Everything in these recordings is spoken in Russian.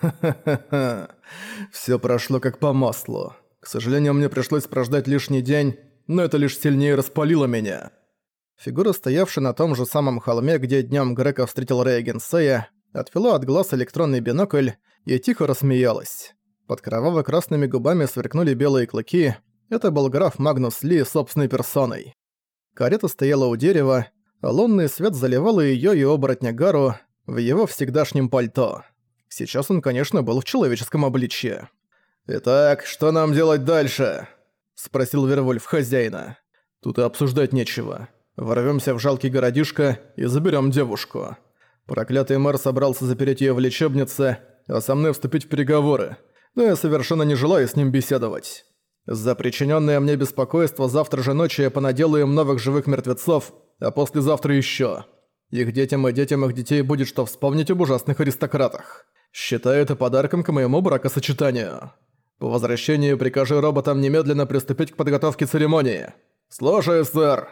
Все прошло как по маслу. К сожалению, мне пришлось прождать лишний день, но это лишь сильнее распалило меня. Фигура, стоявшая на том же самом холме, где днем Грека встретил Сея, отвела от глаз электронный бинокль и тихо рассмеялась. Под кроваво-красными губами сверкнули белые клыки. Это был граф Магнус Ли собственной персоной. Карета стояла у дерева, а лунный свет заливал её и оборотня Гару в его всегдашнем пальто. Сейчас он, конечно, был в человеческом обличье. «Итак, что нам делать дальше?» – спросил Вервольф хозяина. «Тут и обсуждать нечего. Ворвёмся в жалкий городишко и заберём девушку. Проклятый мэр собрался запереть её в лечебнице, а со мной вступить в переговоры, но я совершенно не желаю с ним беседовать. За причинённое мне беспокойство завтра же ночью я понаделаю им новых живых мертвецов, а послезавтра ещё. Их детям и детям их детей будет что вспомнить об ужасных аристократах. Считаю это подарком к моему бракосочетанию. По возвращении прикажи роботам немедленно приступить к подготовке церемонии. Слушаю, сэр!»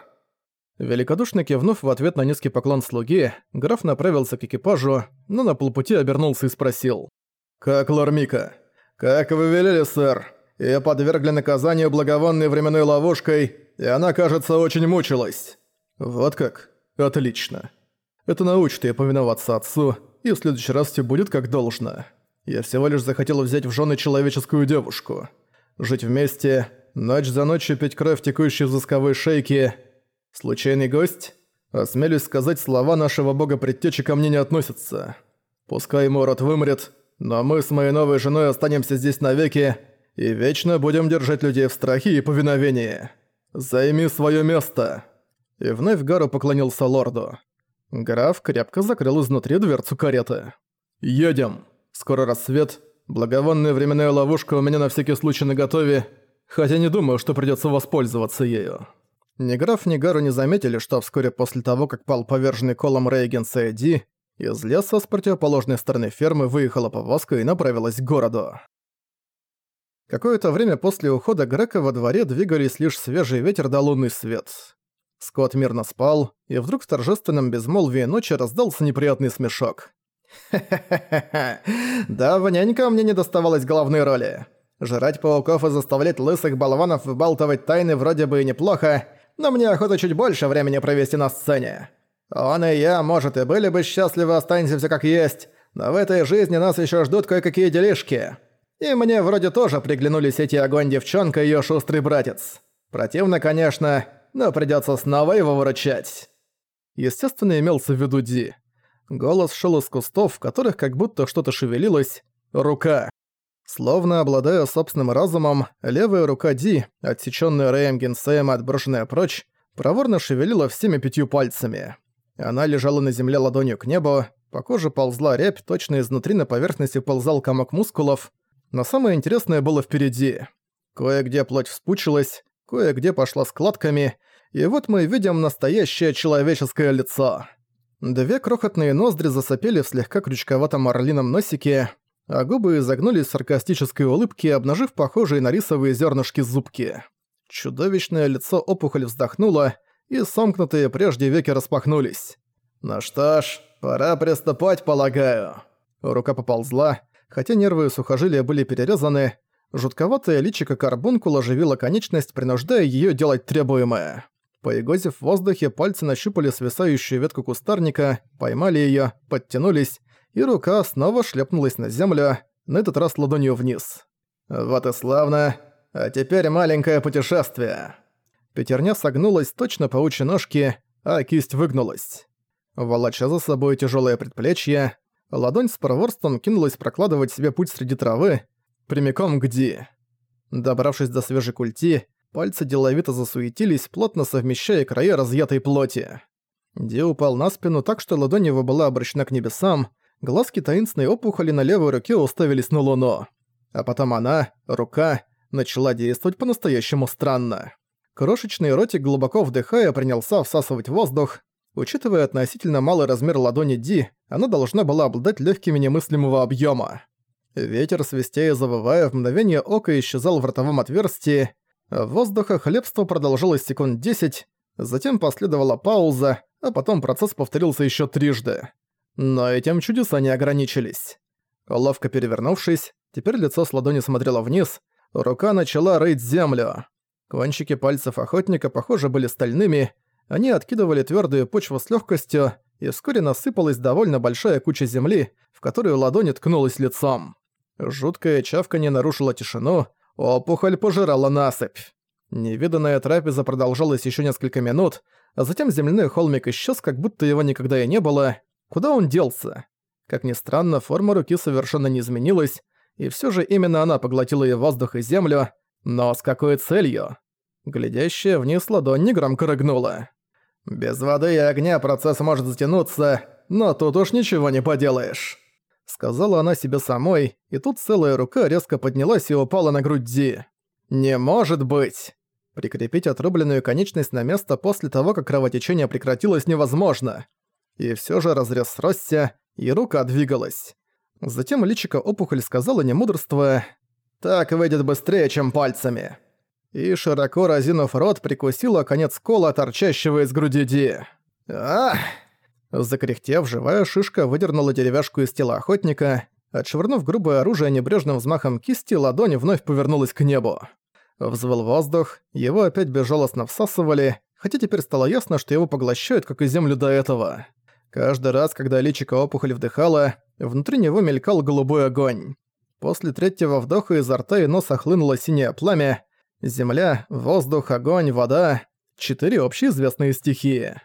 Великодушно кивнув в ответ на низкий поклон слуги, граф направился к экипажу, но на полпути обернулся и спросил. «Как Лармика?» «Как вы велели, сэр. Её подвергли наказанию благовонной временной ловушкой, и она, кажется, очень мучилась». «Вот как? Отлично. Это научит её повиноваться отцу, и в следующий раз все будет как должно. Я всего лишь захотел взять в жены человеческую девушку. Жить вместе, ночь за ночью пить кровь, текущей из восковой шейки. Случайный гость? Осмелюсь сказать, слова нашего бога предтечи ко мне не относятся. Пускай мой род вымрет, но мы с моей новой женой останемся здесь навеки и вечно будем держать людей в страхе и повиновении. Займи свое место». И вновь Гару поклонился лорду. Граф крепко закрыл изнутри дверцу кареты. «Едем. Скоро рассвет. Благовонная временная ловушка у меня на всякий случай наготове, хотя не думаю, что придётся воспользоваться ею». Ни граф, ни Гару не заметили, что вскоре после того, как пал поверженный колом Рейген Сэйди, из леса с противоположной стороны фермы выехала повозка и направилась к городу. Какое-то время после ухода Грека во дворе двигались лишь свежий ветер да лунный свет. Скотт мирно спал, и вдруг в торжественном безмолвии ночи раздался неприятный смешок. «Ха-ха-ха-ха! Давненько мне не доставалось главной роли. Жрать пауков и заставлять лысых болванов выбалтывать тайны вроде бы и неплохо, но мне охота чуть больше времени провести на сцене. Он и я, может, и были бы счастливы, останемся все как есть, но в этой жизни нас еще ждут кое-какие делишки. И мне вроде тоже приглянулись эти огонь девчонка и её шустрый братец. Противно, конечно, но придётся снова его выручать. Естественно, имелся в виду Ди. Голос шел из кустов, в которых как будто что-то шевелилось. Рука. Словно обладая собственным разумом, левая рука Ди, отсечённая Рэем Генсеем и отброшенная прочь, проворно шевелила всеми пятью пальцами. Она лежала на земле ладонью к небу, по коже ползла рябь, точно изнутри на поверхности ползал комок мускулов, но самое интересное было впереди. Кое-где плоть вспучилась, кое-где пошла складками, и вот мы видим настоящее человеческое лицо. Две крохотные ноздри засопели в слегка крючковатом орлином носике, а губы изогнулись в саркастической улыбке, обнажив похожие на рисовые зернышки зубки. Чудовищное лицо опухоль вздохнуло, и сомкнутые прежде веки распахнулись. «Ну что ж, пора приступать, полагаю». Рука поползла, хотя нервы и сухожилия были перерезаны, Жутковатое личико карбункула оживило конечность, принуждая её делать требуемое. Поегозив в воздухе, пальцы нащупали свисающую ветку кустарника, поймали её, подтянулись, и рука снова шлепнулась на землю, на этот раз ладонью вниз. «Вот и славно. А теперь маленькое путешествие». Пятерня согнулась точно по учи ножки, а кисть выгнулась. Волоча за собой тяжёлое предплечье, ладонь с проворством кинулась прокладывать себе путь среди травы, прямиком к Ди. Добравшись до свежей культи, пальцы деловито засуетились, плотно совмещая края разъятой плоти. Ди упал на спину так, что ладонь его была обращена к небесам, глазки таинственной опухоли на левой руке уставились на луну. А потом она, рука, начала действовать по-настоящему странно. Крошечный ротик, глубоко вдыхая, принялся всасывать воздух. Учитывая относительно малый размер ладони Ди, она должна была обладать легкими немыслимого объема. Ветер, свистя и завывая, в мгновение ока исчезал в ротовом отверстии, в воздуха хлебство продолжалось секунд десять, затем последовала пауза, а потом процесс повторился еще трижды. Но этим чудеса не ограничились. Ловко перевернувшись, теперь лицо с ладони смотрело вниз, рука начала рыть землю. Кончики пальцев охотника, похоже, были стальными, они откидывали твердую почву с легкостью, и вскоре насыпалась довольно большая куча земли, в которую ладонь ткнулась лицом. Жуткое чавканье нарушило тишину, опухоль пожирала насыпь. Невиданная трапеза продолжалась еще несколько минут, а затем земляной холмик исчез, как будто его никогда и не было. Куда он делся? Как ни странно, форма руки совершенно не изменилась, и все же именно она поглотила и воздух, и землю, но с какой целью? Глядящая вниз ладонь негромко рыгнула. «Без воды и огня процесс может затянуться, но тут уж ничего не поделаешь», — сказала она себе самой, и тут целая рука резко поднялась и упала на грудь Ди. «Не может быть!» Прикрепить отрубленную конечность на место после того, как кровотечение прекратилось, невозможно. И всё же разрез сросся, и рука двигалась. Затем личико опухоль сказала не мудрство «Так выйдет быстрее, чем пальцами». И широко разинув рот, прикусила конец кола, торчащего из груди Ди. «Ах!» Закряхтев, живая шишка выдернула деревяшку из тела охотника. Отшвырнув грубое оружие небрежным взмахом кисти, ладонь вновь повернулась к небу. Взвыл воздух, его опять безжалостно всасывали, хотя теперь стало ясно, что его поглощают, как и землю до этого. Каждый раз, когда личико опухоль вдыхала, внутри него мелькал голубой огонь. После третьего вдоха изо рта и носа хлынуло синее пламя. Земля, воздух, огонь, вода — четыре общеизвестные стихии.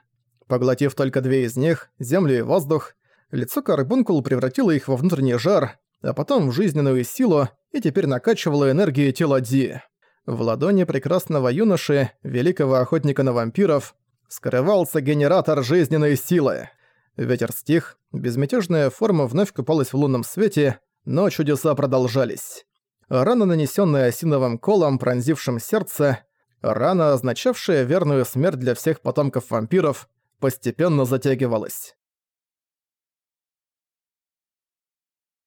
Поглотив только две из них, землю и воздух, лицо Карбункул превратило их во внутренний жар, а потом в жизненную силу и теперь накачивало энергией тело Ди. В ладони прекрасного юноши, великого охотника на вампиров, скрывался генератор жизненной силы. Ветер стих, безмятежная форма вновь купалась в лунном свете, но чудеса продолжались. Рана, нанесенная осиновым колом, пронзившим сердце, рана, означавшая верную смерть для всех потомков вампиров, постепенно затягивалась.